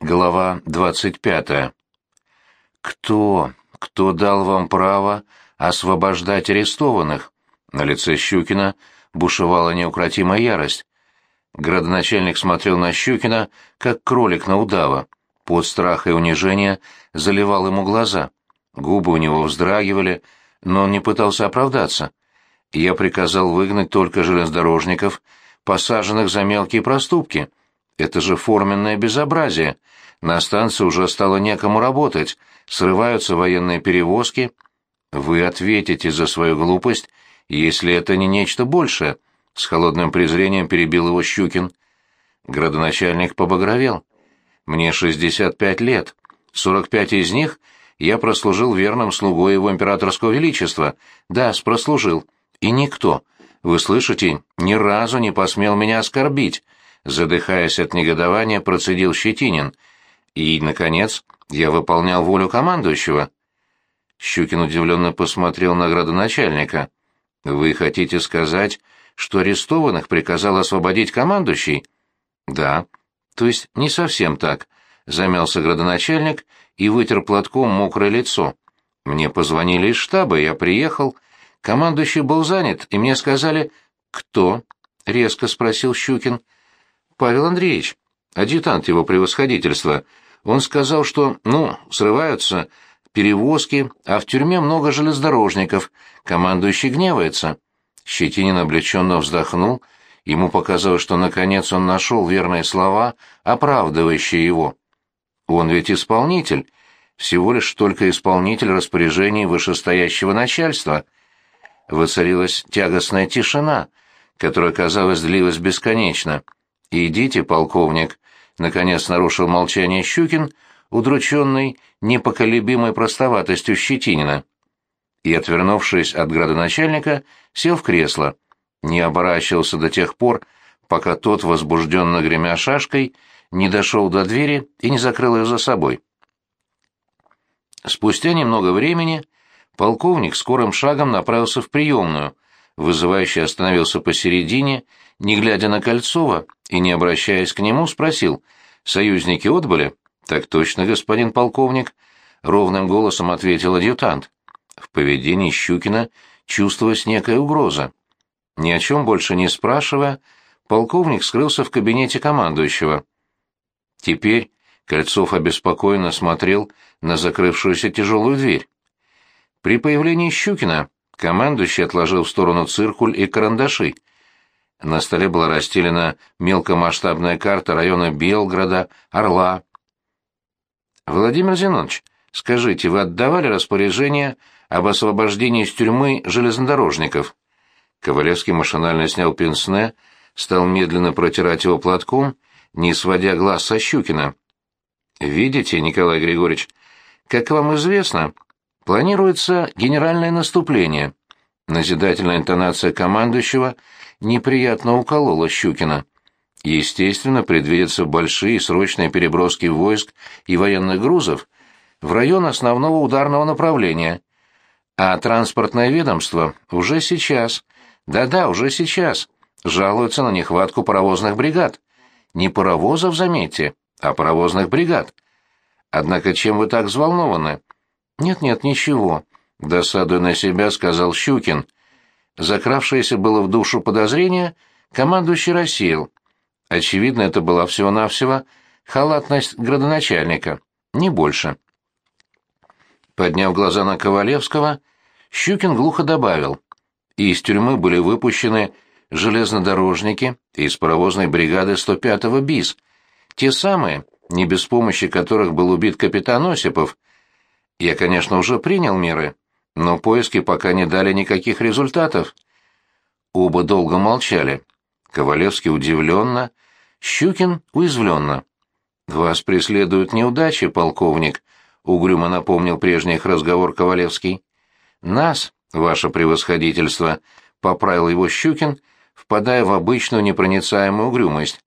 Глава 25. Кто, кто дал вам право освобождать арестованных? На лице Щукина бушевала неукротимая ярость. Градоначальник смотрел на Щукина, как кролик на удава. Под страха и унижения заливал ему глаза. Губы у него вздрагивали, но он не пытался оправдаться. Я приказал выгнать только железнодорожников, посаженных за мелкие проступки. Это же форменное безобразие. На станции уже стало некому работать, срываются военные перевозки. Вы ответите за свою глупость, если это не нечто большее, — с холодным презрением перебил его Щукин. Градоначальник побагровел. Мне 65 лет. 45 из них я прослужил верным слугой его императорского величества. Да, прослужил. И никто, вы слышите, ни разу не посмел меня оскорбить задыхаясь от негодования, процедил Щетинин. И, наконец, я выполнял волю командующего. Щукин удивленно посмотрел на градоначальника. «Вы хотите сказать, что арестованных приказал освободить командующий?» «Да». «То есть не совсем так», — замялся градоначальник и вытер платком мокрое лицо. «Мне позвонили из штаба, я приехал. Командующий был занят, и мне сказали...» «Кто?» — резко спросил Щукин. Павел Андреевич, адъютант его превосходительства. Он сказал, что, ну, срываются перевозки, а в тюрьме много железнодорожников. Командующий гневается. Щетинин облегченно вздохнул. Ему показалось, что наконец он нашел верные слова, оправдывающие его. Он ведь исполнитель, всего лишь только исполнитель распоряжений вышестоящего начальства. Воцарилась тягостная тишина, которая, казалось, длилась бесконечно. «Идите, полковник», — наконец нарушил молчание Щукин, удрученный непоколебимой простоватостью Щетинина. И, отвернувшись от градоначальника, сел в кресло, не оборачивался до тех пор, пока тот, возбужденно гремя шашкой, не дошел до двери и не закрыл ее за собой. Спустя немного времени полковник скорым шагом направился в приемную, вызывающий остановился посередине, не глядя на Кольцова и не обращаясь к нему, спросил, «Союзники отбыли?» «Так точно, господин полковник», — ровным голосом ответил адъютант. В поведении Щукина чувствовалась некая угроза. Ни о чем больше не спрашивая, полковник скрылся в кабинете командующего. Теперь Кольцов обеспокоенно смотрел на закрывшуюся тяжелую дверь. При появлении Щукина командующий отложил в сторону циркуль и карандаши — на столе была расстелена мелкомасштабная карта района Белграда, Орла. «Владимир Зинонович, скажите, вы отдавали распоряжение об освобождении из тюрьмы железнодорожников?» Ковалевский машинально снял пенсне, стал медленно протирать его платком, не сводя глаз со Щукина. «Видите, Николай Григорьевич, как вам известно, планируется генеральное наступление». Назидательная интонация командующего неприятно уколола Щукина. Естественно, предвидятся большие срочные переброски войск и военных грузов в район основного ударного направления. А транспортное ведомство уже сейчас, да-да, уже сейчас, жалуется на нехватку паровозных бригад. Не паровозов, заметьте, а паровозных бригад. Однако чем вы так взволнованы? Нет-нет, ничего. Досадуя на себя, сказал Щукин. Закравшееся было в душу подозрение, командующий рассеял. Очевидно, это была всего-навсего халатность градоначальника, не больше. Подняв глаза на Ковалевского, Щукин глухо добавил. Из тюрьмы были выпущены железнодорожники из паровозной бригады 105-го БИС, те самые, не без помощи которых был убит капитан Осипов. Я, конечно, уже принял меры, но поиски пока не дали никаких результатов. Оба долго молчали. Ковалевский удивленно, Щукин уязвленно. «Вас преследуют неудачи, полковник», — угрюмо напомнил прежний их разговор Ковалевский. «Нас, ваше превосходительство», — поправил его Щукин, впадая в обычную непроницаемую угрюмость.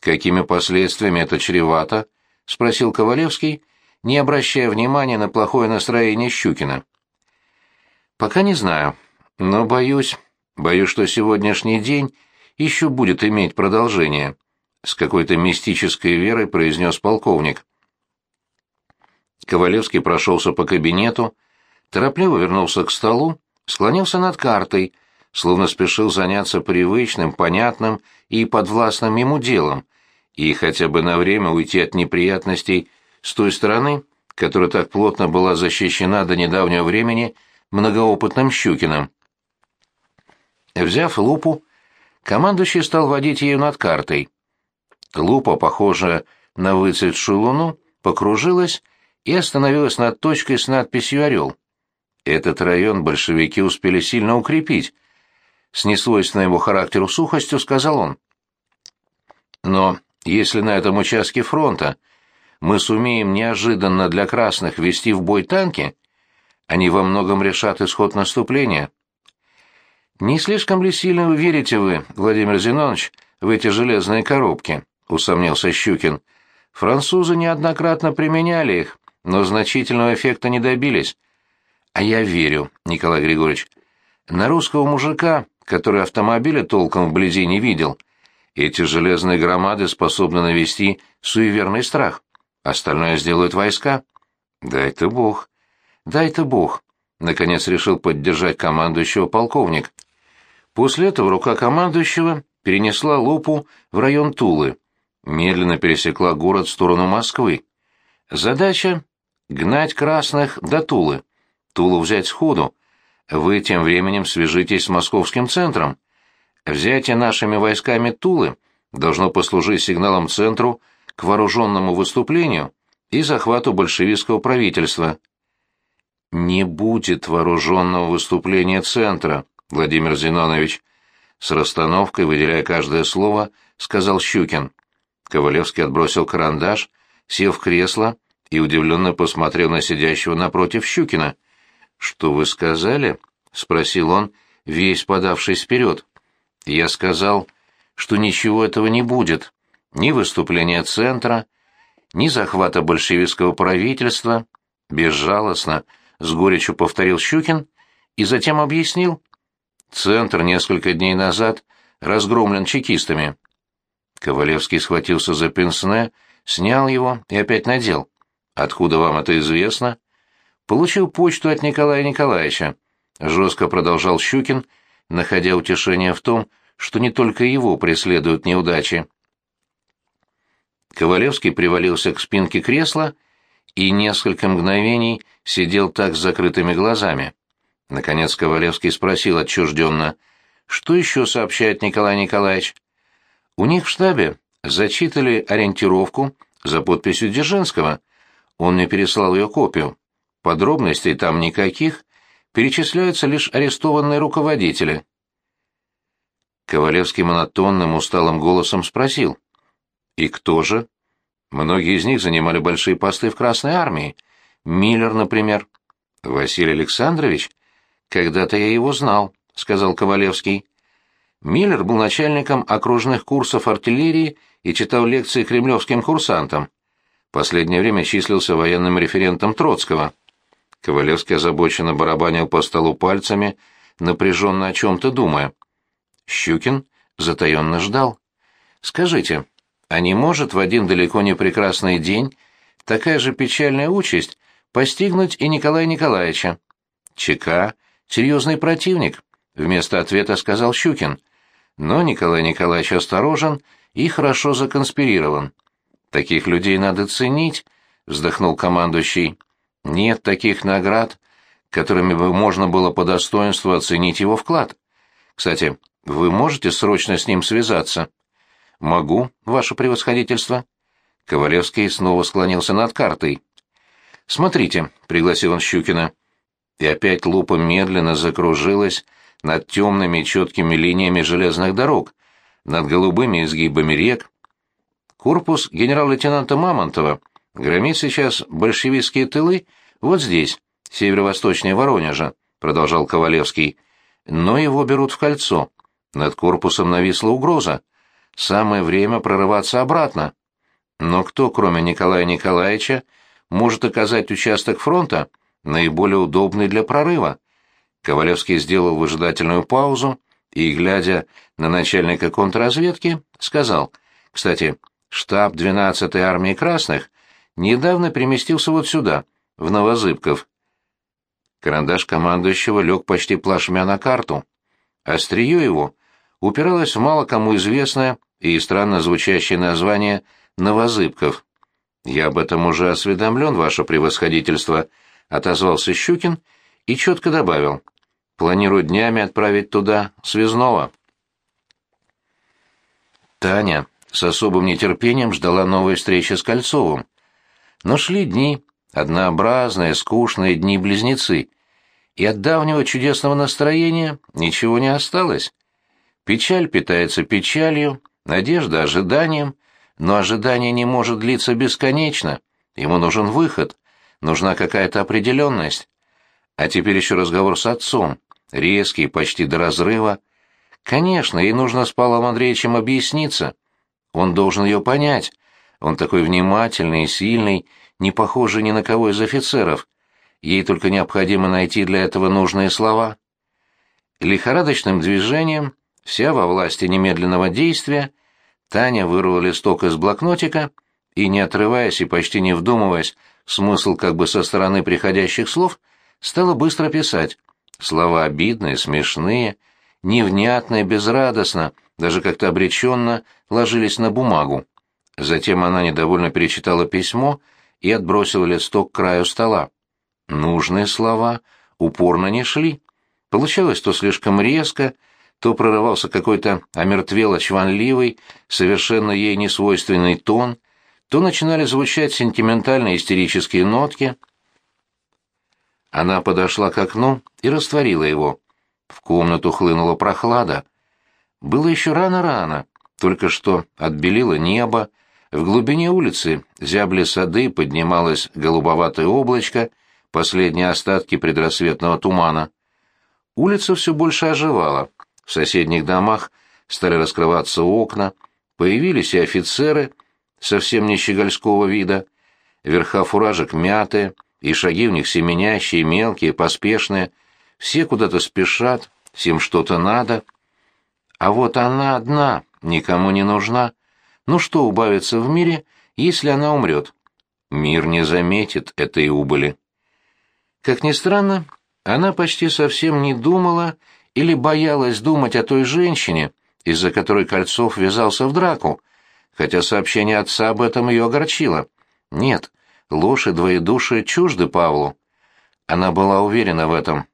«Какими последствиями это чревато?» — спросил Ковалевский, не обращая внимания на плохое настроение Щукина. Пока не знаю, но боюсь, боюсь, что сегодняшний день еще будет иметь продолжение. — с какой-то мистической верой произнес полковник. Ковалевский прошелся по кабинету, торопливо вернулся к столу, склонился над картой, словно спешил заняться привычным, понятным и подвластным ему делом, и хотя бы на время уйти от неприятностей с той стороны, которая так плотно была защищена до недавнего времени многоопытным Щукиным. Взяв лупу, командующий стал водить ею над картой. Лупа, похожая на выцветшую луну, покружилась и остановилась над точкой с надписью «Орел». Этот район большевики успели сильно укрепить. С несвойственной его характеру сухостью сказал он. Но если на этом участке фронта мы сумеем неожиданно для красных ввести в бой танки, они во многом решат исход наступления. «Не слишком ли сильно вы верите вы, Владимир Зинонович, в эти железные коробки?» — усомнился Щукин. «Французы неоднократно применяли их, но значительного эффекта не добились. А я верю, Николай Григорьевич. На русского мужика, который автомобиля толком вблизи не видел, эти железные громады способны навести суеверный страх. Остальное сделают войска. Дай-то бог. Дай-то бог. Наконец решил поддержать командующего полковник. После этого рука командующего перенесла лупу в район Тулы. Медленно пересекла город в сторону Москвы. Задача — гнать красных до Тулы. Тулу взять сходу. Вы тем временем свяжитесь с московским центром. Взятие нашими войсками Тулы должно послужить сигналом центру к вооруженному выступлению и захвату большевистского правительства. «Не будет вооруженного выступления центра», Владимир Зинонович. С расстановкой, выделяя каждое слово, сказал Щукин. Ковалевский отбросил карандаш, сел в кресло и удивленно посмотрел на сидящего напротив Щукина. «Что вы сказали?» — спросил он, весь подавшись вперед. «Я сказал, что ничего этого не будет. Ни выступления центра, ни захвата большевистского правительства. Безжалостно, с горечью повторил Щукин и затем объяснил. Центр несколько дней назад разгромлен чекистами. Ковалевский схватился за пенсне, снял его и опять надел. «Откуда вам это известно?» Получил почту от Николая Николаевича. Жестко продолжал Щукин, находя утешение в том, что не только его преследуют неудачи. Ковалевский привалился к спинке кресла и несколько мгновений сидел так с закрытыми глазами. Наконец Ковалевский спросил отчужденно, что еще сообщает Николай Николаевич. У них в штабе зачитали ориентировку за подписью Дзержинского. Он мне переслал ее копию. Подробностей там никаких, перечисляются лишь арестованные руководители. Ковалевский монотонным, усталым голосом спросил. «И кто же?» Многие из них занимали большие посты в Красной армии. Миллер, например. «Василий Александрович? Когда-то я его знал», — сказал Ковалевский. Миллер был начальником окружных курсов артиллерии и читал лекции кремлевским курсантам. Последнее время числился военным референтом Троцкого. Ковалевский озабоченно барабанил по столу пальцами, напряженно о чем-то думая. Щукин затаенно ждал. «Скажите, а не может в один далеко не прекрасный день такая же печальная участь постигнуть и Николая Николаевича?» «ЧК — серьезный противник», — вместо ответа сказал Щукин. «Но Николай Николаевич осторожен и хорошо законспирирован. Таких людей надо ценить», — вздохнул командующий. Нет таких наград, которыми бы можно было по достоинству оценить его вклад. Кстати, вы можете срочно с ним связаться? Могу, ваше превосходительство. Ковалевский снова склонился над картой. Смотрите, пригласил он Щукина. И опять лупа медленно закружилась над темными четкими линиями железных дорог, над голубыми изгибами рек. Корпус генерал-лейтенанта Мамонтова Громит сейчас большевистские тылы вот здесь, северо-восточнее Воронежа, продолжал Ковалевский. Но его берут в кольцо. Над корпусом нависла угроза. Самое время прорываться обратно. Но кто, кроме Николая Николаевича, может оказать участок фронта наиболее удобный для прорыва? Ковалевский сделал выжидательную паузу и, глядя на начальника контрразведки, сказал, Кстати, штаб 12-й армии красных недавно переместился вот сюда, в Новозыбков. Карандаш командующего лег почти плашмя на карту. Острие его упиралось в мало кому известное и странно звучащее название «Новозыбков». «Я об этом уже осведомлен, ваше превосходительство», — отозвался Щукин и четко добавил. «Планирую днями отправить туда связного». Таня с особым нетерпением ждала новой встречи с Кольцовым. Но шли дни, однообразные, скучные дни-близнецы, и от давнего чудесного настроения ничего не осталось. Печаль питается печалью, надежда — ожиданием, но ожидание не может длиться бесконечно, ему нужен выход, нужна какая-то определенность. А теперь еще разговор с отцом, резкий, почти до разрыва. Конечно, ей нужно с Павлом Андреевичем объясниться. Он должен ее понять. Он такой внимательный и сильный, не похожий ни на кого из офицеров. Ей только необходимо найти для этого нужные слова. Лихорадочным движением, вся во власти немедленного действия, Таня вырвала листок из блокнотика и, не отрываясь и почти не вдумываясь смысл как бы со стороны приходящих слов, стала быстро писать. Слова обидные, смешные, невнятные, безрадостно, даже как-то обреченно ложились на бумагу. Затем она недовольно перечитала письмо и отбросила листок к краю стола. Нужные слова упорно не шли. Получалось то слишком резко, то прорывался какой-то омертвело-чванливый, совершенно ей несвойственный тон, то начинали звучать сентиментальные истерические нотки. Она подошла к окну и растворила его. В комнату хлынула прохлада. Было еще рано-рано, только что отбелило небо, в глубине улицы зябли сады, поднималось голубоватое облачко, последние остатки предрассветного тумана. Улица все больше оживала. В соседних домах стали раскрываться окна, появились и офицеры, совсем не щегольского вида, верха фуражек мятые, и шаги у них семенящие, мелкие, поспешные, все куда-то спешат, всем что-то надо. А вот она одна, никому не нужна. Ну что убавится в мире, если она умрет? Мир не заметит этой убыли. Как ни странно, она почти совсем не думала или боялась думать о той женщине, из-за которой Кольцов ввязался в драку, хотя сообщение отца об этом ее огорчило. Нет, ложь и двоедушие чужды Павлу. Она была уверена в этом.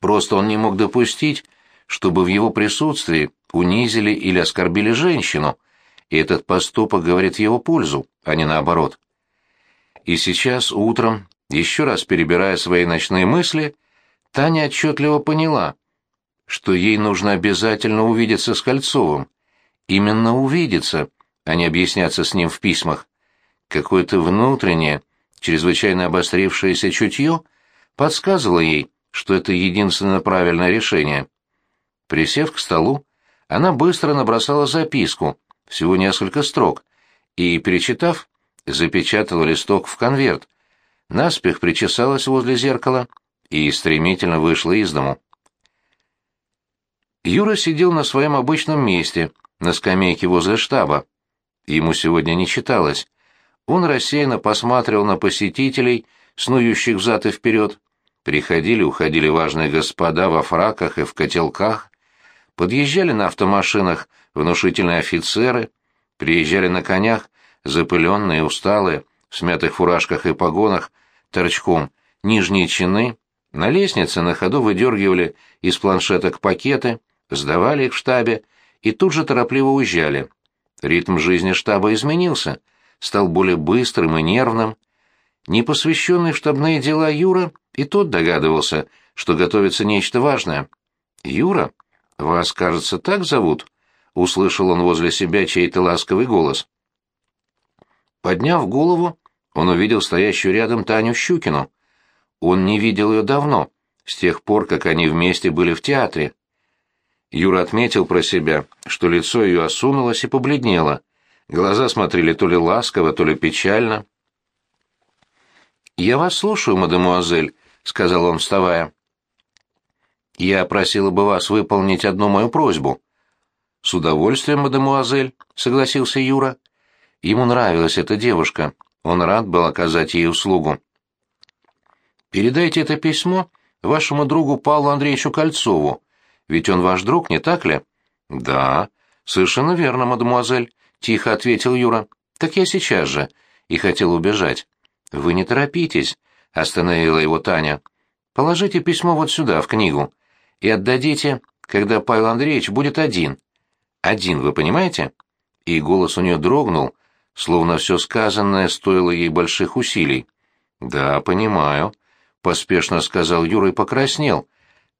Просто он не мог допустить, чтобы в его присутствии унизили или оскорбили женщину, и этот поступок говорит в его пользу, а не наоборот. И сейчас утром еще раз перебирая свои ночные мысли, Таня отчетливо поняла, что ей нужно обязательно увидеться с Кольцовым. Именно увидеться, а не объясняться с ним в письмах. Какое-то внутреннее, чрезвычайно обострившееся чутье подсказывало ей, что это единственно правильное решение. Присев к столу, она быстро набросала записку, всего несколько строк, и, перечитав, запечатала листок в конверт, наспех причесалась возле зеркала и стремительно вышла из дому. Юра сидел на своем обычном месте, на скамейке возле штаба. Ему сегодня не читалось. Он рассеянно посматривал на посетителей, снующих взад и вперед. Приходили, уходили важные господа во фраках и в котелках. Подъезжали на автомашинах внушительные офицеры, приезжали на конях, запыленные, усталые, в смятых фуражках и погонах, торчком нижние чины, на лестнице на ходу выдергивали из планшеток пакеты, сдавали их в штабе и тут же торопливо уезжали. Ритм жизни штаба изменился, стал более быстрым и нервным. Непосвященный в штабные дела Юра и тот догадывался, что готовится нечто важное. «Юра? Вас, кажется, так зовут?» — услышал он возле себя чей-то ласковый голос. Подняв голову, он увидел стоящую рядом Таню Щукину. Он не видел ее давно, с тех пор, как они вместе были в театре. Юра отметил про себя, что лицо ее осунулось и побледнело. Глаза смотрели то ли ласково, то ли печально. «Я вас слушаю, мадемуазель», — сказал он, вставая. «Я просила бы вас выполнить одну мою просьбу». «С удовольствием, мадемуазель», — согласился Юра. Ему нравилась эта девушка, он рад был оказать ей услугу. «Передайте это письмо вашему другу Павлу Андреевичу Кольцову, ведь он ваш друг, не так ли?» «Да, совершенно верно, мадемуазель», — тихо ответил Юра. «Так я сейчас же». И хотел убежать. «Вы не торопитесь», — остановила его Таня. «Положите письмо вот сюда, в книгу, и отдадите, когда Павел Андреевич будет один. Один, вы понимаете?» И голос у нее дрогнул, словно все сказанное стоило ей больших усилий. «Да, понимаю», — поспешно сказал Юра и покраснел,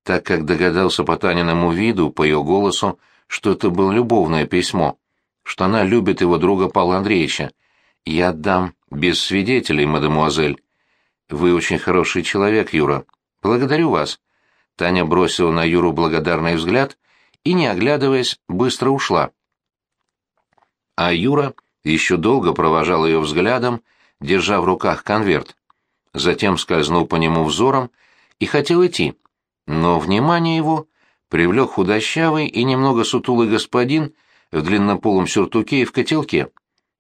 так как догадался по Таниному виду, по ее голосу, что это было любовное письмо, что она любит его друга Павла Андреевича. «Я отдам без свидетелей, мадемуазель. Вы очень хороший человек, Юра. Благодарю вас». Таня бросила на Юру благодарный взгляд и, не оглядываясь, быстро ушла. А Юра еще долго провожал ее взглядом, держа в руках конверт. Затем скользнул по нему взором и хотел идти, но внимание его привлек худощавый и немного сутулый господин в длиннополом сюртуке и в котелке.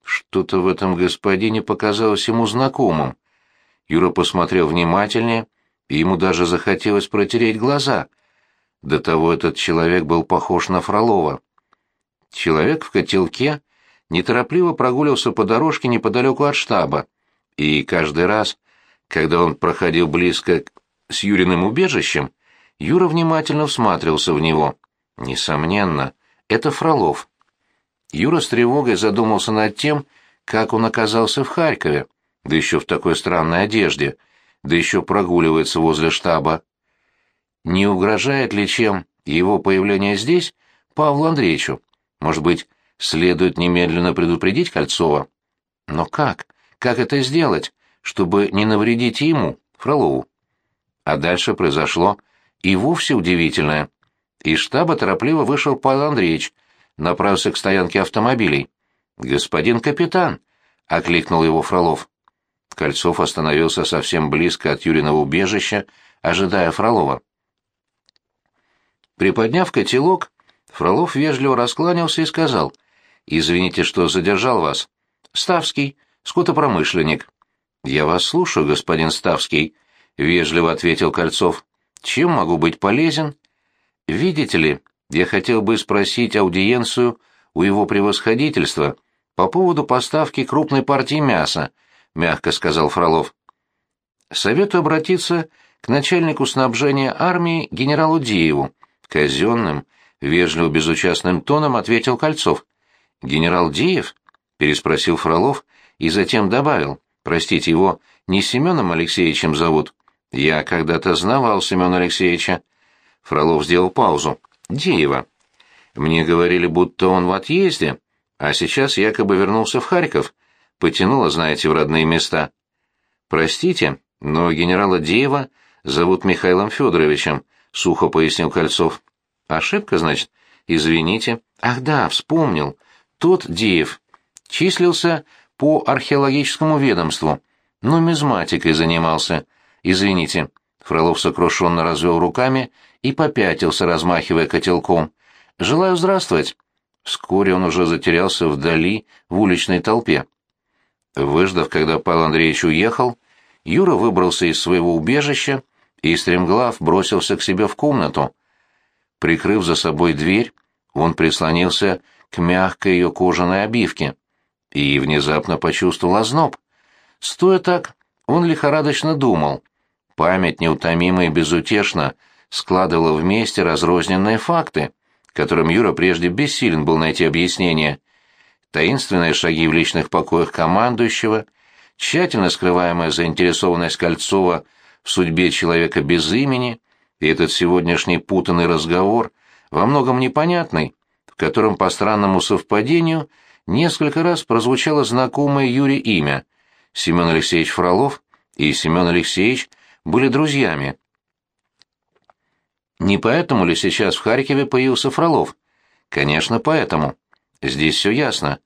Что-то в этом господине показалось ему знакомым. Юра посмотрел внимательнее, и ему даже захотелось протереть глаза. До того этот человек был похож на Фролова. Человек в котелке неторопливо прогуливался по дорожке неподалеку от штаба, и каждый раз, когда он проходил близко с Юриным убежищем, Юра внимательно всматривался в него. Несомненно, это Фролов. Юра с тревогой задумался над тем, как он оказался в Харькове, да еще в такой странной одежде, да еще прогуливается возле штаба. Не угрожает ли чем его появление здесь Павлу Андреевичу? Может быть, Следует немедленно предупредить Кольцова. Но как? Как это сделать, чтобы не навредить ему, Фролову? А дальше произошло и вовсе удивительное. Из штаба торопливо вышел Павел Андреевич, направился к стоянке автомобилей. «Господин капитан!» — окликнул его Фролов. Кольцов остановился совсем близко от Юриного убежища, ожидая Фролова. Приподняв котелок, Фролов вежливо раскланялся и сказал, Извините, что задержал вас. Ставский, скотопромышленник. Я вас слушаю, господин Ставский, вежливо ответил Кольцов. Чем могу быть полезен? Видите ли, я хотел бы спросить аудиенцию у его превосходительства по поводу поставки крупной партии мяса, мягко сказал Фролов. Советую обратиться к начальнику снабжения армии генералу Диеву. Казенным, вежливо безучастным тоном ответил Кольцов. «Генерал Диев?» — переспросил Фролов и затем добавил. «Простите, его не Семеном Алексеевичем зовут?» «Я когда-то знавал Семена Алексеевича». Фролов сделал паузу. «Диева. Мне говорили, будто он в отъезде, а сейчас якобы вернулся в Харьков. Потянуло, знаете, в родные места». «Простите, но генерала Диева зовут Михаилом Федоровичем», — сухо пояснил Кольцов. «Ошибка, значит? Извините». «Ах да, вспомнил. Тот Диев числился по археологическому ведомству, нумизматикой занимался. Извините. Фролов сокрушенно развел руками и попятился, размахивая котелком. «Желаю здравствовать!» Вскоре он уже затерялся вдали, в уличной толпе. Выждав, когда Павел Андреевич уехал, Юра выбрался из своего убежища и, стремглав, бросился к себе в комнату. Прикрыв за собой дверь, он прислонился к мягкой ее кожаной обивке и внезапно почувствовал озноб. Стоя так, он лихорадочно думал. Память неутомимо и безутешно складывала вместе разрозненные факты, которым Юра прежде бессилен был найти объяснение. Таинственные шаги в личных покоях командующего, тщательно скрываемая заинтересованность Кольцова в судьбе человека без имени и этот сегодняшний путанный разговор, во многом непонятный, в котором по странному совпадению несколько раз прозвучало знакомое Юре имя. Семен Алексеевич Фролов и Семен Алексеевич были друзьями. Не поэтому ли сейчас в Харькове появился Фролов? Конечно, поэтому. Здесь все ясно.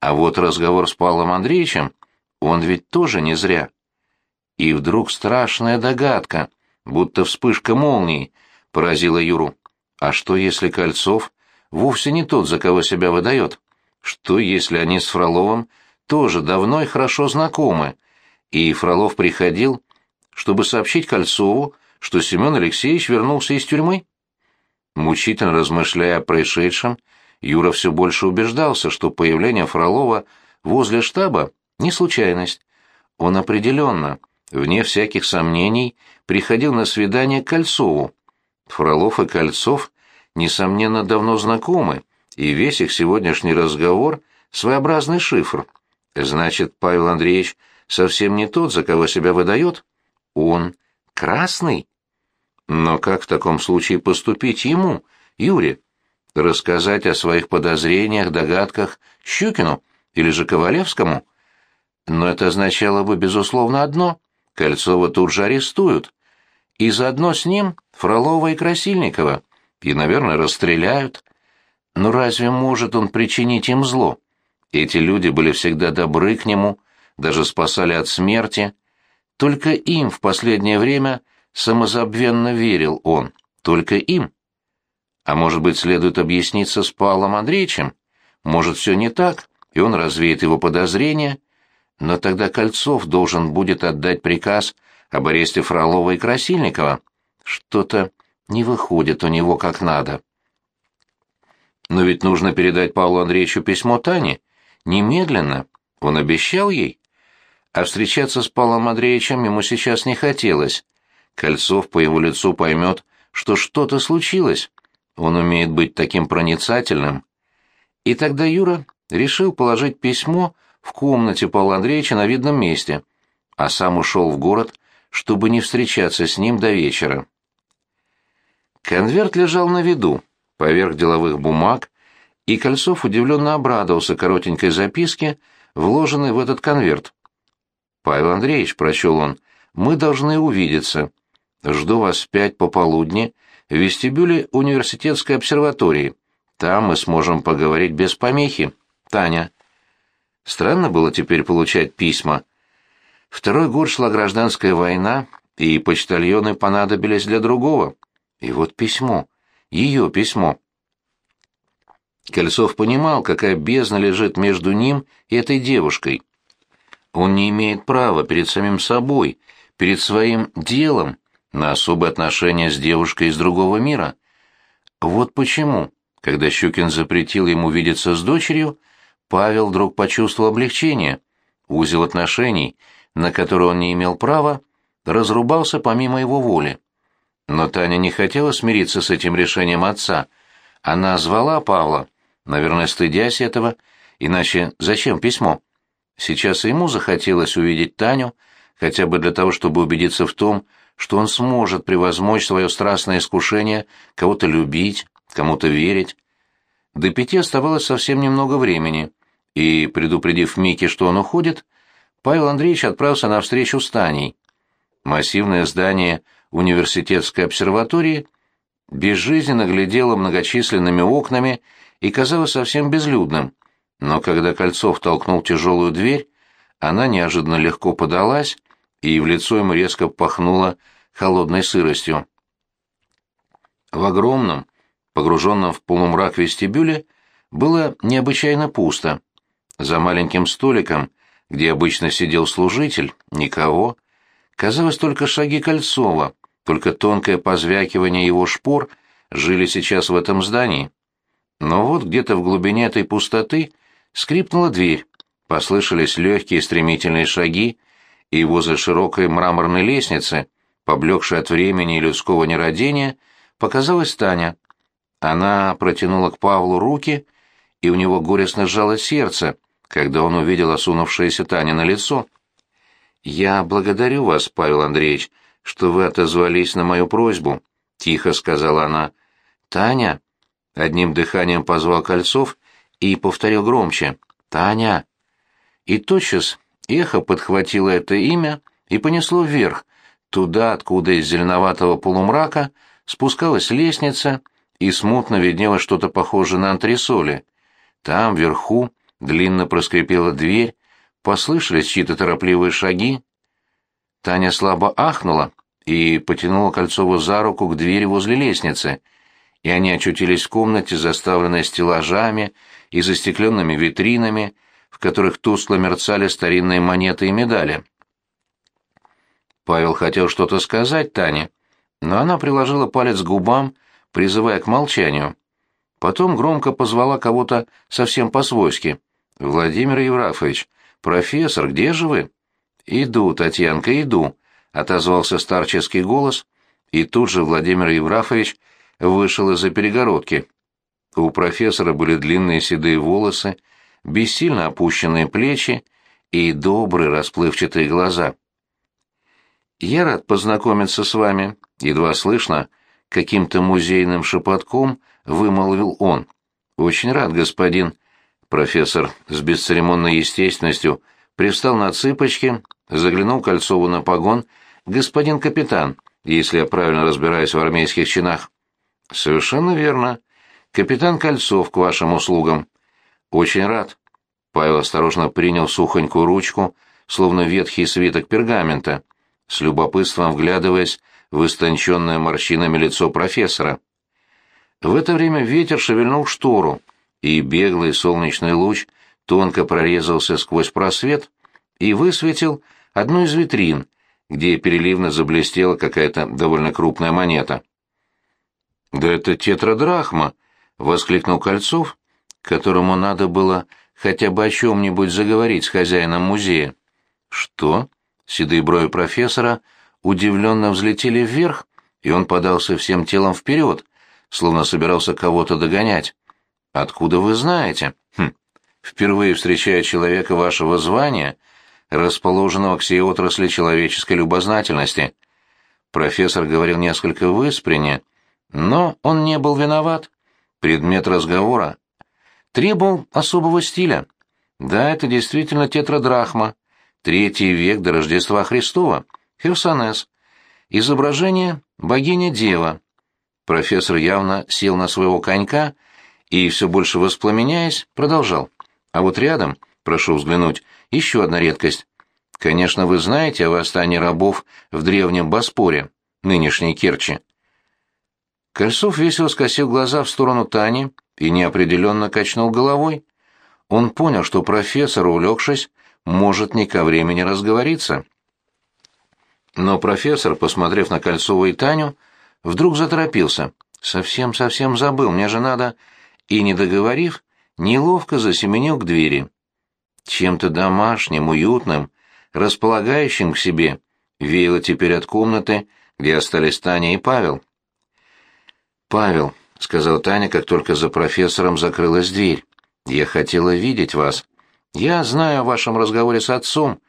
А вот разговор с Павлом Андреевичем, он ведь тоже не зря. И вдруг страшная догадка, будто вспышка молнии, поразила Юру. А что если Кольцов вовсе не тот, за кого себя выдает? Что, если они с Фроловым тоже давно и хорошо знакомы, и Фролов приходил, чтобы сообщить Кольцову, что Семен Алексеевич вернулся из тюрьмы? Мучительно размышляя о происшедшем, Юра все больше убеждался, что появление Фролова возле штаба — не случайность. Он определенно, вне всяких сомнений, приходил на свидание к Кольцову. Фролов и Кольцов, несомненно, давно знакомы, и весь их сегодняшний разговор — своеобразный шифр. Значит, Павел Андреевич совсем не тот, за кого себя выдает? Он красный? Но как в таком случае поступить ему, Юре? Рассказать о своих подозрениях, догадках Щукину или же Ковалевскому? Но это означало бы, безусловно, одно — Кольцова тут же арестуют. И заодно с ним Фролова и Красильникова. И, наверное, расстреляют. Но разве может он причинить им зло? Эти люди были всегда добры к нему, даже спасали от смерти. Только им в последнее время самозабвенно верил он. Только им. А может быть, следует объясниться с Павлом Андреевичем? Может, все не так, и он развеет его подозрения? Но тогда Кольцов должен будет отдать приказ об аресте Фролова и Красильникова. Что-то не выходит у него как надо. Но ведь нужно передать Павлу Андреевичу письмо Тане. Немедленно. Он обещал ей. А встречаться с Павлом Андреевичем ему сейчас не хотелось. Кольцов по его лицу поймет, что что-то случилось. Он умеет быть таким проницательным. И тогда Юра решил положить письмо в комнате Павла Андреевича на видном месте, а сам ушел в город, чтобы не встречаться с ним до вечера. Конверт лежал на виду, поверх деловых бумаг, и Кольцов удивленно обрадовался коротенькой записке, вложенной в этот конверт. «Павел Андреевич», — прочел он, — «мы должны увидеться. Жду вас в пять пополудни в вестибюле университетской обсерватории. Там мы сможем поговорить без помехи. Таня». Странно было теперь получать письма. Второй год шла гражданская война, и почтальоны понадобились для другого. И вот письмо. Ее письмо. Кольцов понимал, какая бездна лежит между ним и этой девушкой. Он не имеет права перед самим собой, перед своим делом на особые отношения с девушкой из другого мира. Вот почему, когда Щукин запретил ему видеться с дочерью, Павел вдруг почувствовал облегчение. Узел отношений, на который он не имел права, разрубался помимо его воли. Но Таня не хотела смириться с этим решением отца. Она звала Павла, наверное, стыдясь этого, иначе зачем письмо? Сейчас ему захотелось увидеть Таню, хотя бы для того, чтобы убедиться в том, что он сможет превозмочь свое страстное искушение кого-то любить, кому-то верить. До пяти оставалось совсем немного времени, и, предупредив Мики, что он уходит, Павел Андреевич отправился на встречу с Таней. Массивное здание университетской обсерватории безжизненно глядело многочисленными окнами и казалось совсем безлюдным, но когда Кольцов толкнул тяжелую дверь, она неожиданно легко подалась, и в лицо ему резко пахнуло холодной сыростью. В огромном, погруженном в полумрак вестибюле, было необычайно пусто. За маленьким столиком, где обычно сидел служитель, никого. Казалось, только шаги Кольцова, только тонкое позвякивание его шпор жили сейчас в этом здании. Но вот где-то в глубине этой пустоты скрипнула дверь, послышались легкие стремительные шаги, и возле широкой мраморной лестницы, поблекшей от времени и людского нерадения, показалась Таня. Она протянула к Павлу руки, и у него горестно сжалось сердце, когда он увидел осунувшееся Таня на лицо. «Я благодарю вас, Павел Андреевич, что вы отозвались на мою просьбу», — тихо сказала она. «Таня?» — одним дыханием позвал Кольцов и повторил громче. «Таня!» И тотчас эхо подхватило это имя и понесло вверх, туда, откуда из зеленоватого полумрака спускалась лестница и смутно виднело что-то похожее на антресоли. Там, вверху, длинно проскрипела дверь, послышались чьи-то торопливые шаги. Таня слабо ахнула и потянула Кольцову за руку к двери возле лестницы. и они очутились в комнате, заставленной стеллажами и застекленными витринами, в которых тускло мерцали старинные монеты и медали. Павел хотел что-то сказать Тане, но она приложила палец к губам, призывая к молчанию. Потом громко позвала кого-то совсем по-свойски. «Владимир Еврафович, профессор, где же вы?» «Иду, Татьянка, иду», — отозвался старческий голос, и тут же Владимир Еврафович вышел из-за перегородки. У профессора были длинные седые волосы, бессильно опущенные плечи и добрые расплывчатые глаза. «Я рад познакомиться с вами», — едва слышно, каким-то музейным шепотком вымолвил он. «Очень рад, господин». Профессор с бесцеремонной естественностью привстал на цыпочки, заглянул Кольцову на погон. «Господин капитан, если я правильно разбираюсь в армейских чинах». «Совершенно верно. Капитан Кольцов к вашим услугам». «Очень рад». Павел осторожно принял сухонькую ручку, словно ветхий свиток пергамента, с любопытством вглядываясь в истонченное морщинами лицо профессора. В это время ветер шевельнул штору, и беглый солнечный луч тонко прорезался сквозь просвет и высветил одну из витрин, где переливно заблестела какая-то довольно крупная монета. «Да это тетрадрахма!» — воскликнул Кольцов, которому надо было хотя бы о чем-нибудь заговорить с хозяином музея. «Что?» — седые брови профессора удивленно взлетели вверх, и он подался всем телом вперед, словно собирался кого-то догонять. «Откуда вы знаете?» «Хм, впервые встречая человека вашего звания, расположенного к сей отрасли человеческой любознательности». Профессор говорил несколько выспренне, но он не был виноват. Предмет разговора требовал особого стиля. Да, это действительно тетрадрахма, третий век до Рождества Христова, Херсонес. Изображение богиня-дева. Профессор явно сел на своего конька и, все больше воспламеняясь, продолжал. А вот рядом, прошу взглянуть, еще одна редкость. Конечно, вы знаете о восстании рабов в древнем Боспоре, нынешней Керчи. Кольцов весело скосил глаза в сторону Тани и неопределенно качнул головой. Он понял, что профессор, увлекшись, может не ко времени разговориться. Но профессор, посмотрев на Кольцова и Таню, вдруг заторопился. «Совсем-совсем забыл, мне же надо...» И, не договорив, неловко засеменил к двери. Чем-то домашним, уютным, располагающим к себе, веяло теперь от комнаты, где остались Таня и Павел. «Павел», — сказал Таня, как только за профессором закрылась дверь, — «я хотела видеть вас. Я знаю о вашем разговоре с отцом,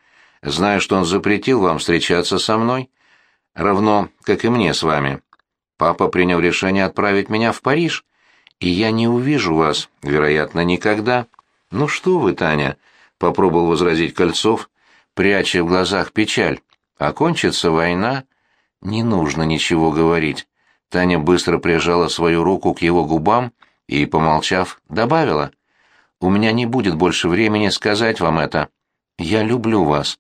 знаю, что он запретил вам встречаться со мной, равно, как и мне с вами. Папа принял решение отправить меня в Париж, и я не увижу вас, вероятно, никогда». «Ну что вы, Таня?» — попробовал возразить Кольцов, пряча в глазах печаль. «Окончится война?» «Не нужно ничего говорить. Таня быстро прижала свою руку к его губам и, помолчав, добавила. «У меня не будет больше времени сказать вам это. Я люблю вас.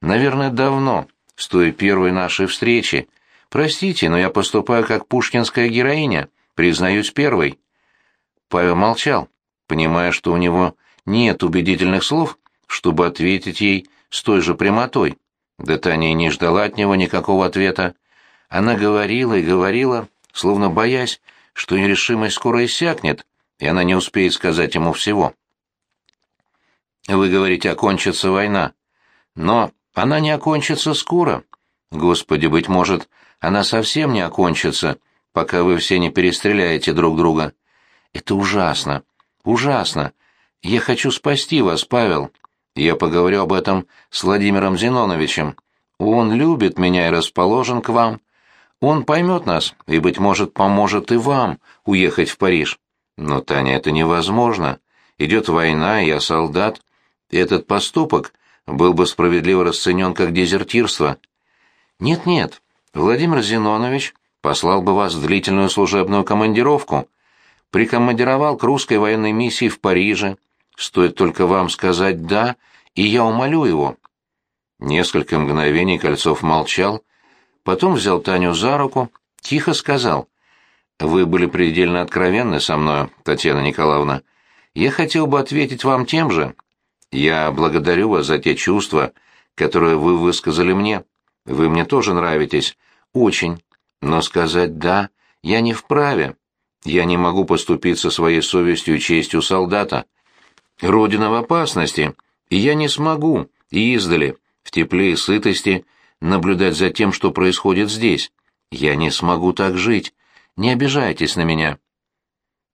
Наверное, давно, с той первой нашей встречи. Простите, но я поступаю как пушкинская героиня, признаюсь первой». Павел молчал, понимая, что у него нет убедительных слов, чтобы ответить ей с той же прямотой. Да Таня не ждала от него никакого ответа. Она говорила и говорила, словно боясь, что ее решимость скоро иссякнет, и она не успеет сказать ему всего. Вы говорите, окончится война. Но она не окончится скоро. Господи, быть может, она совсем не окончится, пока вы все не перестреляете друг друга. Это ужасно, ужасно. Я хочу спасти вас, Павел. Я поговорю об этом с Владимиром Зиноновичем. Он любит меня и расположен к вам. Он поймет нас и, быть может, поможет и вам уехать в Париж. Но, Таня, это невозможно. Идет война, я солдат. Этот поступок был бы справедливо расценен как дезертирство. Нет-нет, Владимир Зинонович послал бы вас в длительную служебную командировку. Прикомандировал к русской военной миссии в Париже. Стоит только вам сказать «да», и я умолю его». Несколько мгновений Кольцов молчал, Потом взял Таню за руку, тихо сказал. Вы были предельно откровенны со мной, Татьяна Николаевна. Я хотел бы ответить вам тем же. Я благодарю вас за те чувства, которые вы высказали мне. Вы мне тоже нравитесь. Очень. Но сказать «да» я не вправе. Я не могу поступить со своей совестью и честью солдата. Родина в опасности, и я не смогу, и издали, в тепле и сытости, наблюдать за тем, что происходит здесь. Я не смогу так жить. Не обижайтесь на меня.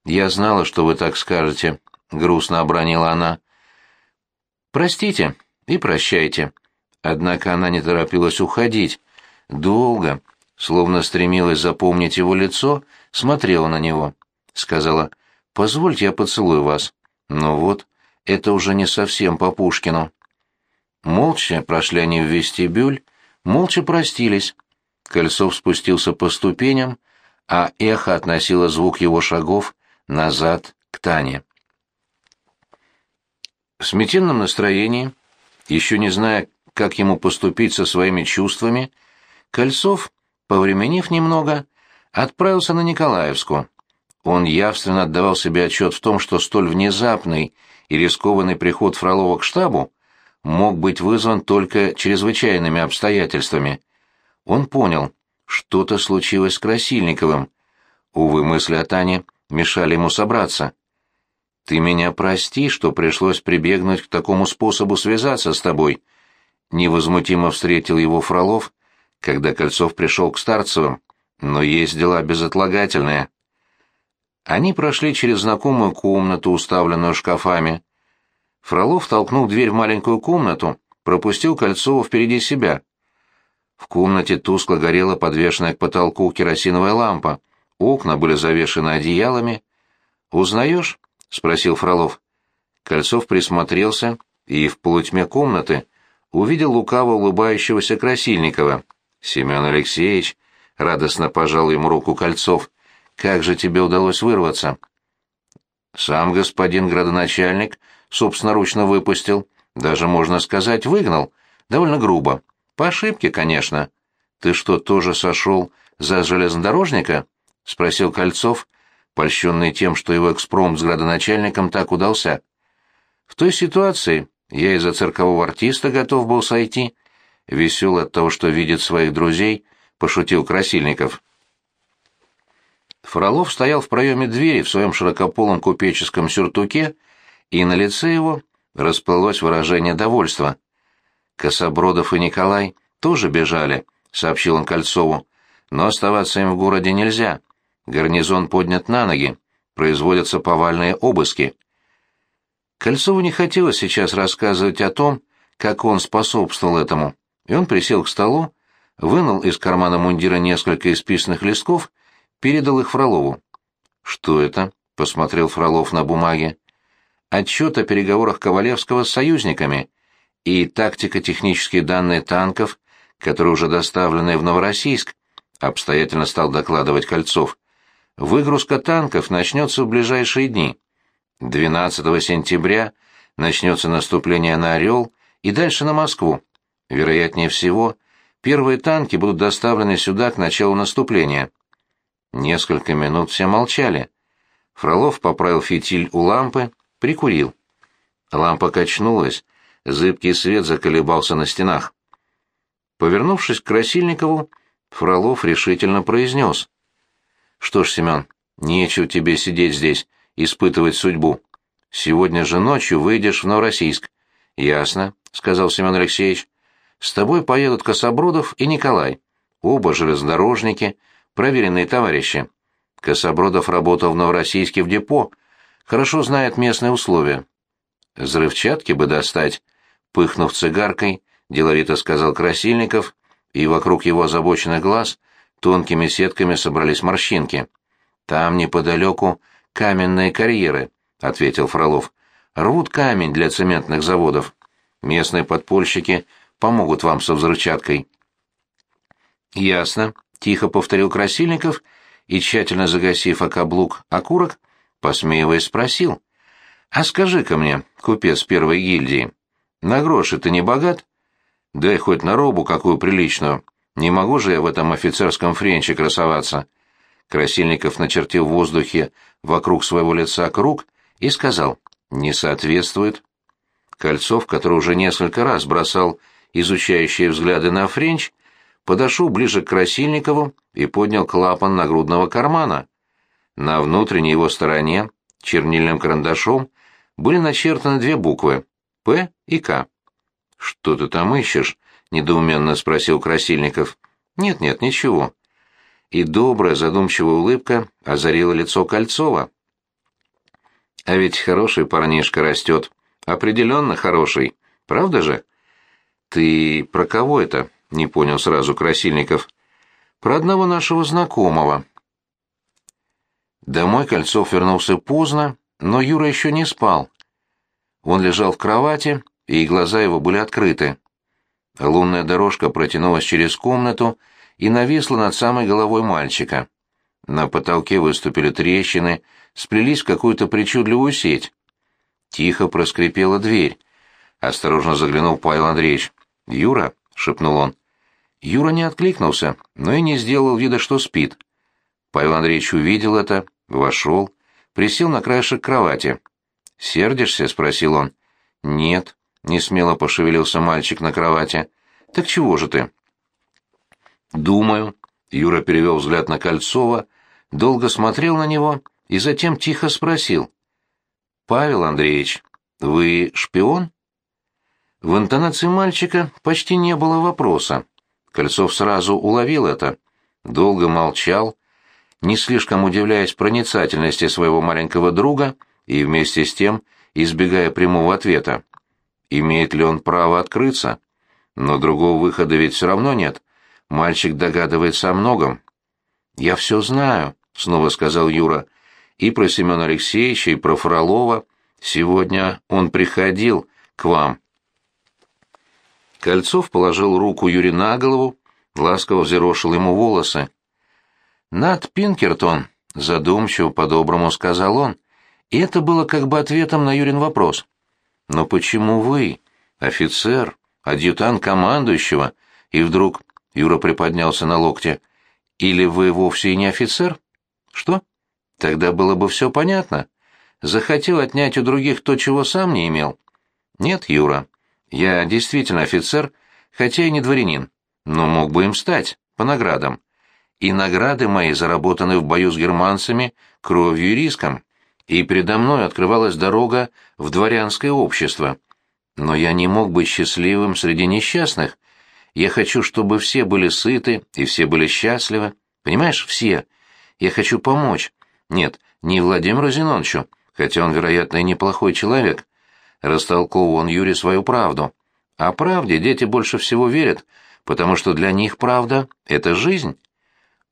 Я знала, что вы так скажете, грустно обронила она. Простите и прощайте. Однако она не торопилась уходить. Долго, словно стремилась запомнить его лицо, смотрела на него. Сказала, «Позвольте, я поцелую вас». Ну вот, это уже не совсем по Пушкину. Молча прошли они в вестибюль, молча простились. Кольцов спустился по ступеням, а эхо относило звук его шагов назад к Тане. В сметенном настроении, еще не зная, как ему поступить со своими чувствами, Кольцов, повременив немного, отправился на Николаевску. Он явственно отдавал себе отчет в том, что столь внезапный и рискованный приход Фролова к штабу мог быть вызван только чрезвычайными обстоятельствами. Он понял, что-то случилось с Красильниковым. Увы, мысли о Тане мешали ему собраться. «Ты меня прости, что пришлось прибегнуть к такому способу связаться с тобой», — невозмутимо встретил его Фролов, когда Кольцов пришел к Старцевым, но есть дела безотлагательные. Они прошли через знакомую комнату, уставленную шкафами. Фролов толкнул дверь в маленькую комнату, пропустил Кольцова впереди себя. В комнате тускло горела подвешенная к потолку керосиновая лампа, окна были завешены одеялами. «Узнаешь?» — спросил Фролов. Кольцов присмотрелся и в полутьме комнаты увидел лукаво улыбающегося Красильникова. «Семен Алексеевич», — радостно пожал ему руку Кольцов, — «как же тебе удалось вырваться?» «Сам господин градоначальник собственноручно выпустил, даже, можно сказать, выгнал, довольно грубо. По ошибке, конечно. Ты что, тоже сошел за железнодорожника?» — спросил Кольцов, польщенный тем, что его экспромт с градоначальником так удался. «В той ситуации я из-за циркового артиста готов был сойти», веселый от того, что видит своих друзей, пошутил Красильников. Фролов стоял в проеме двери в своем широкополом купеческом сюртуке, и на лице его расплылось выражение довольства. Кособродов и Николай тоже бежали, сообщил он Кольцову, но оставаться им в городе нельзя. Гарнизон поднят на ноги, производятся повальные обыски. Кольцову не хотелось сейчас рассказывать о том, как он способствовал этому и он присел к столу, вынул из кармана мундира несколько исписанных листков, передал их Фролову. «Что это?» — посмотрел Фролов на бумаге. «Отчет о переговорах Ковалевского с союзниками и тактико-технические данные танков, которые уже доставлены в Новороссийск», — обстоятельно стал докладывать Кольцов. «Выгрузка танков начнется в ближайшие дни. 12 сентября начнется наступление на Орел и дальше на Москву. Вероятнее всего, первые танки будут доставлены сюда к началу наступления. Несколько минут все молчали. Фролов поправил фитиль у лампы, прикурил. Лампа качнулась, зыбкий свет заколебался на стенах. Повернувшись к Красильникову, Фролов решительно произнес. «Что ж, Семен, нечего тебе сидеть здесь, испытывать судьбу. Сегодня же ночью выйдешь в Новороссийск». «Ясно», — сказал Семен Алексеевич. С тобой поедут Кособродов и Николай. Оба железнодорожники, проверенные товарищи. Кособродов работал в Новороссийске в депо, хорошо знает местные условия. Взрывчатки бы достать, пыхнув цигаркой, деловито сказал Красильников, и вокруг его озабоченных глаз тонкими сетками собрались морщинки. Там неподалеку каменные карьеры, ответил Фролов. Рвут камень для цементных заводов. Местные подпольщики помогут вам со взрывчаткой». «Ясно», — тихо повторил Красильников и, тщательно загасив окаблук окурок, посмеиваясь, спросил. «А скажи-ка мне, купец первой гильдии, на гроши ты не богат? Дай хоть на робу какую приличную. Не могу же я в этом офицерском френче красоваться. Красильников начертил в воздухе вокруг своего лица круг и сказал «Не соответствует». Кольцов, который уже несколько раз бросал изучающие взгляды на Френч, подошел ближе к Красильникову и поднял клапан нагрудного кармана. На внутренней его стороне чернильным карандашом были начертаны две буквы «П» и «К». «Что ты там ищешь?» — недоуменно спросил Красильников. «Нет-нет, ничего». И добрая задумчивая улыбка озарила лицо Кольцова. «А ведь хороший парнишка растет. Определенно хороший. Правда же?» «Ты про кого это?» — не понял сразу Красильников. «Про одного нашего знакомого». Домой Кольцов вернулся поздно, но Юра еще не спал. Он лежал в кровати, и глаза его были открыты. Лунная дорожка протянулась через комнату и нависла над самой головой мальчика. На потолке выступили трещины, сплелись в какую-то причудливую сеть. Тихо проскрипела дверь. Осторожно заглянул Павел Андреевич. «Юра?» — шепнул он. Юра не откликнулся, но и не сделал вида, что спит. Павел Андреевич увидел это, вошел, присел на краешек кровати. «Сердишься?» — спросил он. «Нет», — несмело пошевелился мальчик на кровати. «Так чего же ты?» «Думаю». Юра перевел взгляд на Кольцова, долго смотрел на него и затем тихо спросил. «Павел Андреевич, вы шпион?» В интонации мальчика почти не было вопроса. Кольцов сразу уловил это. Долго молчал, не слишком удивляясь проницательности своего маленького друга и вместе с тем избегая прямого ответа. Имеет ли он право открыться? Но другого выхода ведь все равно нет. Мальчик догадывается о многом. «Я все знаю», — снова сказал Юра. «И про Семена Алексеевича, и про Фролова. Сегодня он приходил к вам». Кольцов положил руку Юре на голову, ласково взъерошил ему волосы. «Над Пинкертон», — задумчиво по-доброму сказал он, и это было как бы ответом на Юрин вопрос. «Но почему вы, офицер, адъютант командующего, и вдруг...» — Юра приподнялся на локте. «Или вы вовсе и не офицер?» «Что?» «Тогда было бы все понятно. Захотел отнять у других то, чего сам не имел». «Нет, Юра, я действительно офицер, хотя и не дворянин, но мог бы им стать, по наградам и награды мои заработаны в бою с германцами кровью и риском, и передо мной открывалась дорога в дворянское общество. Но я не мог быть счастливым среди несчастных. Я хочу, чтобы все были сыты и все были счастливы. Понимаешь, все. Я хочу помочь. Нет, не Владимиру Зиноновичу, хотя он, вероятно, и неплохой человек. Растолковал он Юре свою правду. А правде дети больше всего верят, потому что для них правда — это жизнь.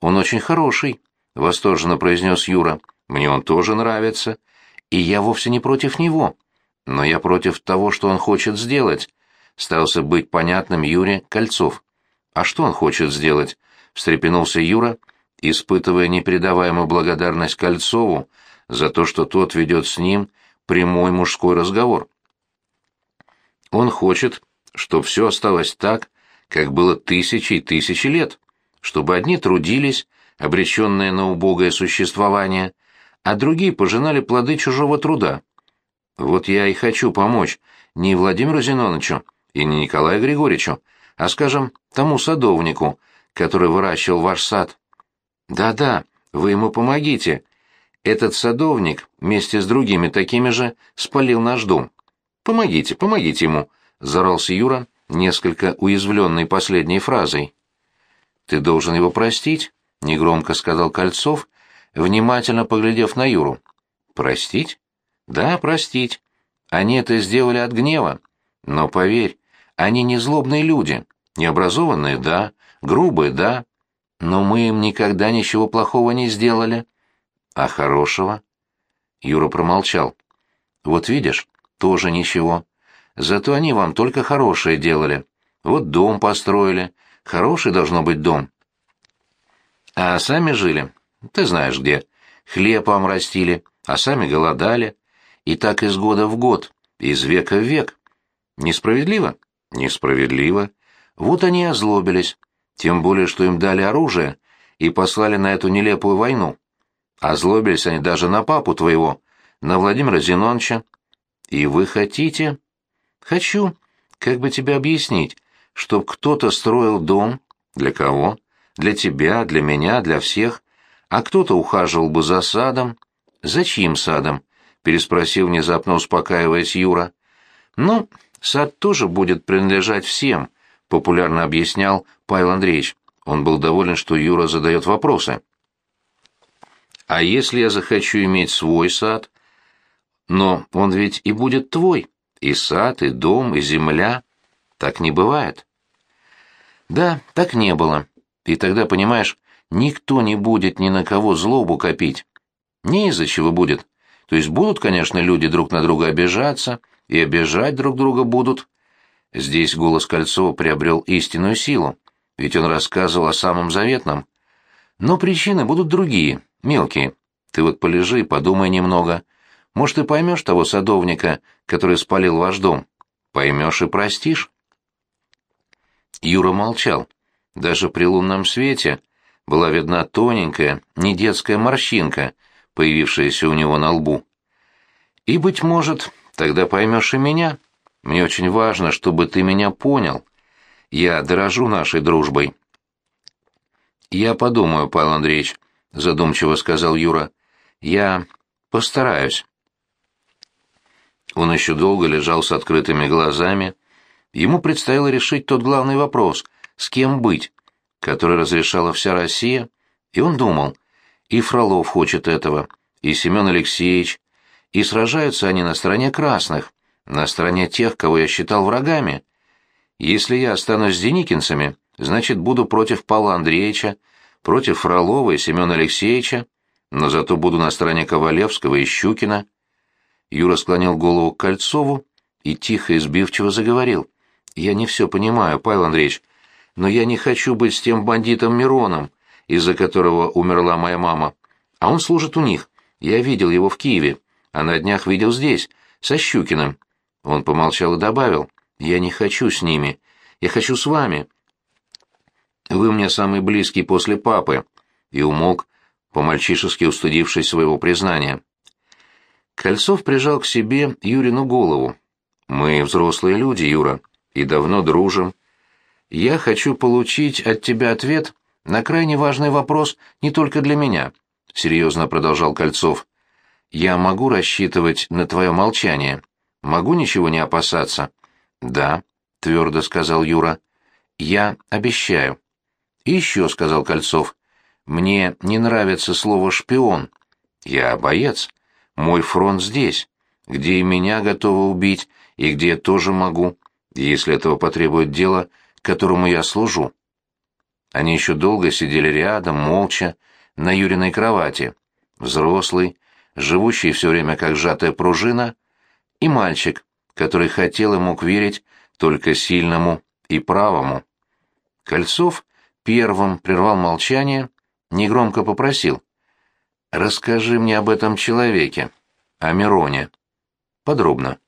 «Он очень хороший», — восторженно произнес Юра. «Мне он тоже нравится. И я вовсе не против него. Но я против того, что он хочет сделать», — стался быть понятным Юре Кольцов. «А что он хочет сделать?» — встрепенулся Юра, испытывая непередаваемую благодарность Кольцову за то, что тот ведет с ним прямой мужской разговор. Он хочет, чтобы все осталось так, как было тысячи и тысячи лет чтобы одни трудились, обреченные на убогое существование, а другие пожинали плоды чужого труда. Вот я и хочу помочь не Владимиру Зиноновичу и не Николаю Григорьевичу, а, скажем, тому садовнику, который выращивал ваш сад. Да-да, вы ему помогите. Этот садовник вместе с другими такими же спалил наш дом. Помогите, помогите ему, — зарался Юра, несколько уязвленный последней фразой. «Ты должен его простить», — негромко сказал Кольцов, внимательно поглядев на Юру. «Простить?» «Да, простить. Они это сделали от гнева. Но поверь, они не злобные люди. Необразованные, да, грубые, да. Но мы им никогда ничего плохого не сделали. А хорошего?» Юра промолчал. «Вот видишь, тоже ничего. Зато они вам только хорошее делали. Вот дом построили, Хороший должно быть дом. А сами жили, ты знаешь где. Хлеб вам растили, а сами голодали. И так из года в год, из века в век. Несправедливо? Несправедливо. Вот они и озлобились. Тем более, что им дали оружие, и послали на эту нелепую войну. Озлобились они даже на папу твоего, на Владимира Зиноновича. И вы хотите? Хочу. Как бы тебе объяснить, чтоб кто-то строил дом? Для кого? Для тебя, для меня, для всех. А кто-то ухаживал бы за садом. За чьим садом? Переспросил внезапно успокаиваясь Юра. Ну, сад тоже будет принадлежать всем, популярно объяснял Павел Андреевич. Он был доволен, что Юра задает вопросы. А если я захочу иметь свой сад? Но он ведь и будет твой. И сад, и дом, и земля. Так не бывает. Да, так не было. И тогда, понимаешь, никто не будет ни на кого злобу копить. Не из-за чего будет. То есть будут, конечно, люди друг на друга обижаться, и обижать друг друга будут. Здесь голос Кольцова приобрел истинную силу ведь он рассказывал о самом заветном. Но причины будут другие, мелкие. Ты вот полежи, подумай немного. Может, ты поймешь того садовника, который спалил ваш дом. Поймешь и простишь. Юра молчал. Даже при лунном свете была видна тоненькая, не детская морщинка, появившаяся у него на лбу. И, быть может, тогда поймешь и меня. Мне очень важно, чтобы ты меня понял. Я дорожу нашей дружбой. Я подумаю, Павел Андреевич, задумчиво сказал Юра. Я постараюсь. Он еще долго лежал с открытыми глазами. Ему предстояло решить тот главный вопрос — с кем быть, который разрешала вся Россия, и он думал, и Фролов хочет этого, и Семен Алексеевич, и сражаются они на стороне красных, на стороне тех, кого я считал врагами. Если я останусь с деникинцами, значит, буду против Павла Андреевича, против Фролова и Семена Алексеевича, но зато буду на стороне Ковалевского и Щукина. Юра склонил голову к Кольцову и тихо и сбивчиво заговорил. «Я не все понимаю, Павел Андреевич, но я не хочу быть с тем бандитом Мироном, из-за которого умерла моя мама. А он служит у них. Я видел его в Киеве, а на днях видел здесь, со Щукиным». Он помолчал и добавил. Я не хочу с ними. Я хочу с вами. Вы мне самый близкий после папы. И умолк, по-мальчишески устыдившись своего признания. Кольцов прижал к себе Юрину голову. Мы взрослые люди, Юра, и давно дружим. Я хочу получить от тебя ответ на крайне важный вопрос не только для меня, серьезно продолжал Кольцов. Я могу рассчитывать на твое молчание. Могу ничего не опасаться. «Да», — твердо сказал Юра. «Я обещаю». «И еще», — сказал Кольцов, — «мне не нравится слово «шпион». Я боец. Мой фронт здесь, где и меня готовы убить, и где я тоже могу, если этого потребует дело, которому я служу». Они еще долго сидели рядом, молча, на Юриной кровати. Взрослый, живущий все время как сжатая пружина, и мальчик, который хотел и мог верить только сильному и правому. Кольцов первым прервал молчание, негромко попросил. «Расскажи мне об этом человеке, о Мироне. Подробно».